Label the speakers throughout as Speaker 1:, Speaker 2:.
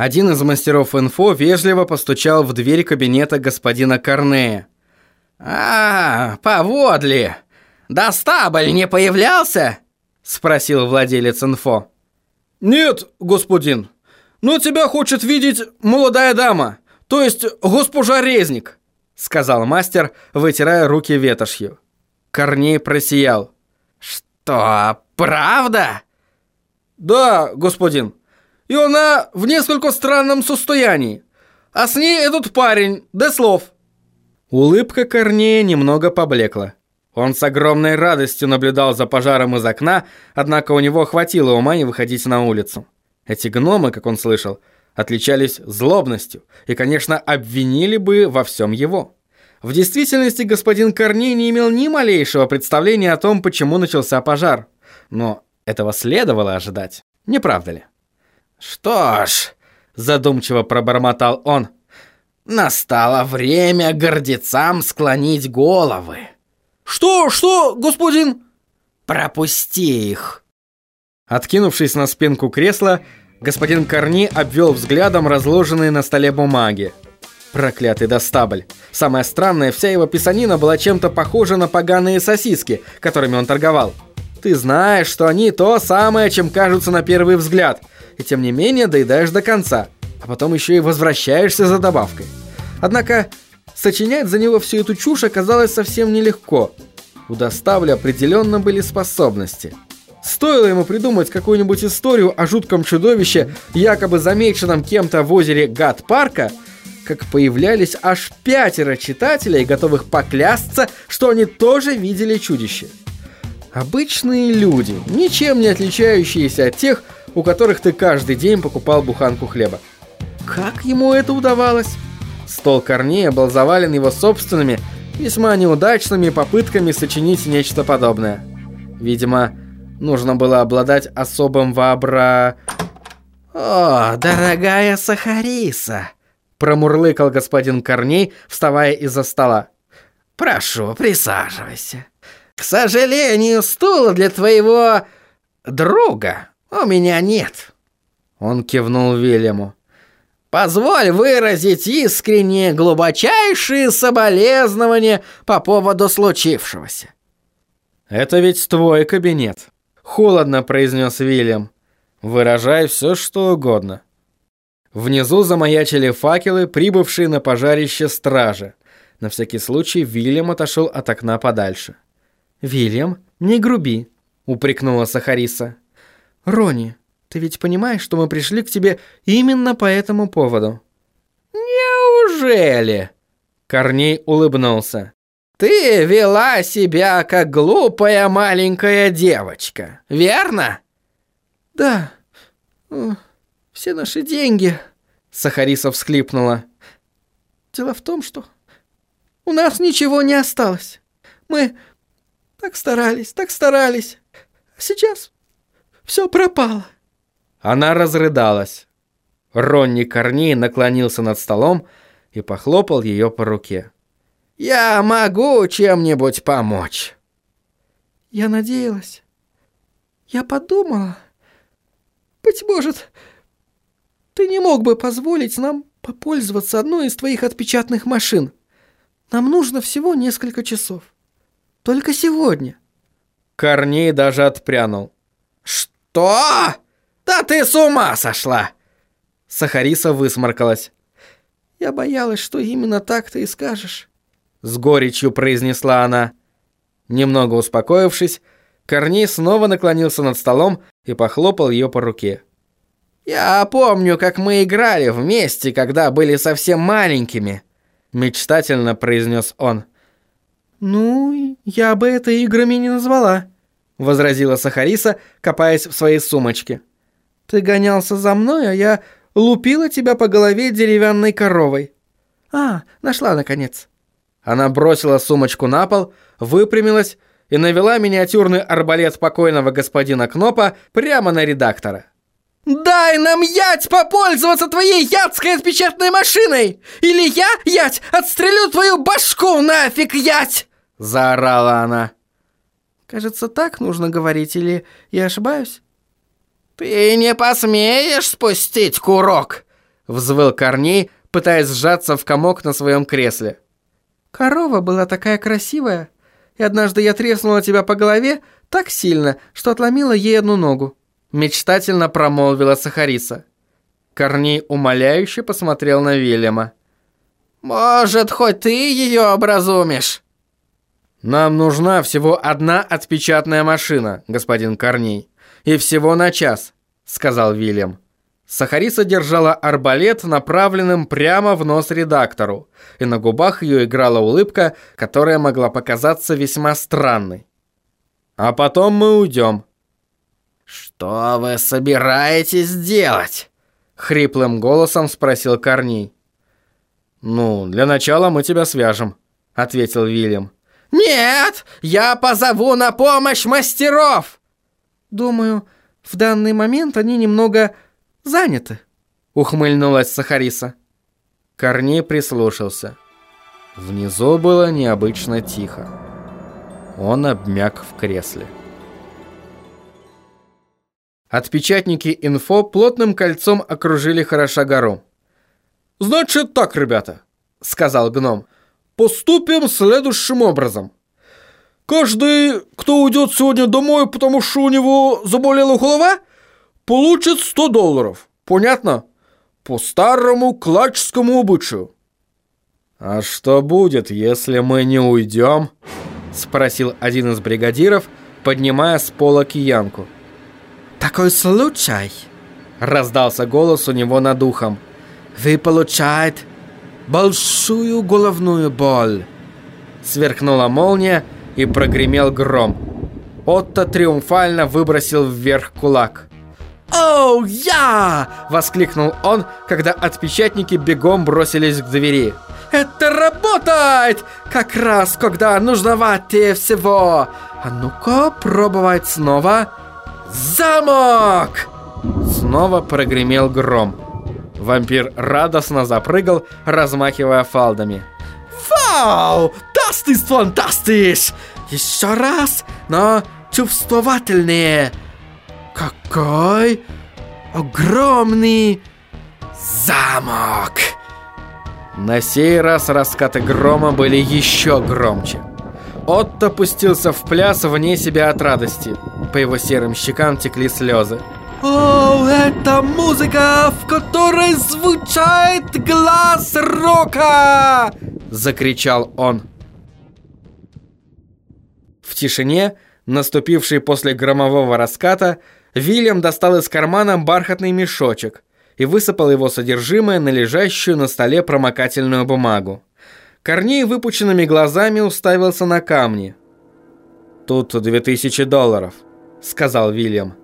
Speaker 1: Один из мастеров инфо вежливо постучал в дверь кабинета господина Корнея.
Speaker 2: «А, поводли! Достабль не появлялся?» — спросил владелец инфо.
Speaker 1: «Нет, господин, но тебя хочет видеть молодая дама, то есть госпожа Резник», — сказал мастер, вытирая руки ветошью. Корней просиял.
Speaker 2: «Что, правда?»
Speaker 1: «Да, господин. И она в несколько странном состоянии. А с ней этот парень, Деслов». Улыбка Корнея немного поблекла. Он с огромной радостью наблюдал за пожаром из окна, однако у него хватило ума не выходить на улицу. Эти гномы, как он слышал, отличались злобностью и, конечно, обвинили бы во всем его. В действительности господин Корней не имел ни малейшего представления о том, почему начался пожар. Но этого следовало ожидать, не правда ли?
Speaker 2: «Что ж», — задумчиво пробормотал он, — «настало время гордецам склонить головы».
Speaker 1: «Что, что, господин?»
Speaker 2: «Пропусти их!»
Speaker 1: Откинувшись на спинку кресла, господин Корни обвел взглядом разложенные на столе бумаги. Проклятый Достабль. Самое странное, вся его писанина была чем-то похожа на поганые сосиски, которыми он торговал. Ты знаешь, что они то самое, чем кажутся на первый взгляд, и тем не менее доедаешь до конца, а потом еще и возвращаешься за добавкой. Однако Сочинять за него всю эту чушь оказалось совсем нелегко. У Доставля определенно были способности. Стоило ему придумать какую-нибудь историю о жутком чудовище, якобы замеченном кем-то в озере Гад-парка, как появлялись аж пятеро читателей, готовых поклясться, что они тоже видели чудище. Обычные люди, ничем не отличающиеся от тех, у которых ты каждый день покупал буханку хлеба. Как ему это удавалось? Стол Корнея был завален его собственными, весьма неудачными попытками сочинить нечто подобное. Видимо, нужно было обладать особым вообра...
Speaker 2: «О, дорогая Сахариса!»
Speaker 1: Промурлыкал господин Корней, вставая из-за стола.
Speaker 2: «Прошу, присаживайся. К сожалению, стула для твоего... друга у меня нет».
Speaker 1: Он кивнул Вильяму.
Speaker 2: Позволь выразить искренние, глубочайшие соболезнования по поводу случившегося.
Speaker 1: Это ведь твой кабинет, холодно произнес Вильям. Выражай все, что угодно. Внизу замаячили факелы, прибывшие на пожарище стражи. На всякий случай Вильям отошел от окна подальше. «Вильям, не груби», — упрекнула Сахариса. «Рони, ты ведь понимаешь, что мы пришли к тебе именно по этому поводу?»
Speaker 2: «Неужели?»
Speaker 1: Корней улыбнулся.
Speaker 2: «Ты вела себя как глупая маленькая девочка, верно?»
Speaker 1: «Да. Все наши деньги...» Сахариса всхлипнула. «Дело в том, что у нас ничего не осталось. Мы так старались, так старались. А сейчас все пропало». Она разрыдалась. Ронни Корней наклонился над столом и похлопал ее по руке.
Speaker 2: «Я могу чем-нибудь помочь».
Speaker 1: «Я надеялась. Я подумала. Быть может, ты не мог бы позволить нам попользоваться одной из твоих отпечатных машин. Нам нужно всего несколько часов. Только сегодня». Корней даже отпрянул.
Speaker 2: «Что?» «Да ты с ума сошла!»
Speaker 1: Сахариса высморкалась. «Я боялась, что именно так ты и скажешь», — с горечью произнесла она. Немного успокоившись, Корней снова наклонился над столом и похлопал ее по руке.
Speaker 2: «Я помню, как мы играли вместе, когда были совсем маленькими», — мечтательно произнес он.
Speaker 1: «Ну, я бы это играми не назвала», — возразила Сахариса, копаясь в своей сумочке. Ты гонялся за мной, а я лупила тебя по голове деревянной коровой. А, нашла наконец. Она бросила сумочку на пол, выпрямилась и навела миниатюрный арбалет покойного господина Кнопа прямо на редактора.
Speaker 2: «Дай нам, ять, попользоваться твоей ядской отпечатной машиной! Или я, ять, отстрелю твою башку нафиг, ять!» Заорала она.
Speaker 1: «Кажется, так нужно говорить, или я ошибаюсь?»
Speaker 2: «Ты не посмеешь спустить курок?
Speaker 1: Взвыл Корней, пытаясь сжаться в комок на своем кресле.
Speaker 2: «Корова была такая красивая, и однажды я треснула тебя по голове так сильно, что отломила ей одну ногу»,
Speaker 1: мечтательно промолвила Сахариса. Корней умоляюще посмотрел на Вильяма.
Speaker 2: «Может, хоть ты ее образумишь?»
Speaker 1: «Нам нужна всего одна отпечатная машина, господин Корней, и всего на час», — сказал Вильям. Сахариса держала арбалет, направленным прямо в нос редактору, и на губах ее играла улыбка, которая могла показаться весьма странной. «А потом мы уйдем».
Speaker 2: «Что вы собираетесь делать?» — хриплым голосом спросил Корней.
Speaker 1: «Ну, для начала мы тебя свяжем», — ответил Вильям.
Speaker 2: «Нет, я позову на помощь мастеров!»
Speaker 1: «Думаю, в данный момент они немного заняты», — ухмыльнулась Сахариса. Корней прислушался. Внизу было необычно тихо. Он обмяк в кресле. Отпечатники инфо плотным кольцом окружили хороша гору. «Значит так, ребята», — сказал гном. «Поступим следующим образом. Каждый, кто уйдет сегодня домой, потому что у него заболела голова, получит 100 долларов. Понятно? По старому клачскому обычаю». «А что будет, если мы не уйдем?» — спросил один из бригадиров, поднимая с пола киянку.
Speaker 2: «Такой случай!» — раздался голос у него над ухом — вы получаете большую головную боль.
Speaker 1: Сверкнула молния и прогремел гром. Отто триумфально выбросил вверх кулак.
Speaker 2: «Оу, я!»
Speaker 1: – воскликнул он, когда отпечатники бегом бросились к двери.
Speaker 2: «Это работает! Как раз, когда нужноватее всего! А ну-ка, пробовать снова! Замок!»
Speaker 1: Снова прогремел гром. Вампир радостно запрыгал, размахивая фалдами.
Speaker 2: «Вау! Das ist fantastisch! Еще раз, но чувствовательнее! Какой огромный замок!»
Speaker 1: На сей раз раскаты грома были еще громче. Отто пустился в пляс вне себя от радости. По его серым щекам текли слезы.
Speaker 2: О, это музыка, в которой звучит глаз рока! Закричал он.
Speaker 1: В тишине, наступившей после громового раската, Вильям достал из кармана бархатный мешочек и высыпал его содержимое на лежащую на столе промокательную бумагу. Корней выпученными глазами уставился на камни. «Тут две тысячи долларов», — сказал Вильям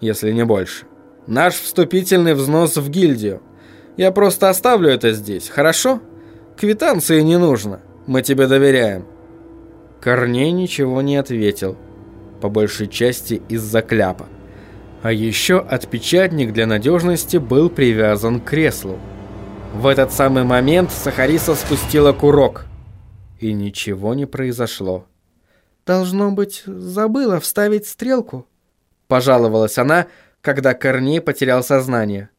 Speaker 1: если не больше. Наш вступительный взнос в гильдию. Я просто оставлю это здесь, хорошо? Квитанции не нужно. Мы тебе доверяем». Корней ничего не ответил. По большей части из-за кляпа. А еще отпечатник для надежности был привязан к креслу. В этот самый момент Сахариса спустила курок. И ничего не произошло.
Speaker 2: «Должно быть, забыла вставить стрелку»,
Speaker 1: Пожаловалась она, когда Корней потерял сознание.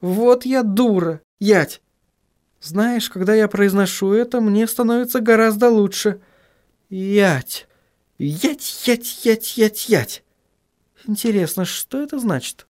Speaker 2: «Вот я дура, ять! Знаешь, когда я произношу это, мне становится гораздо лучше. Ять! Ять, ять, ять, ять, ять! Интересно, что это значит?»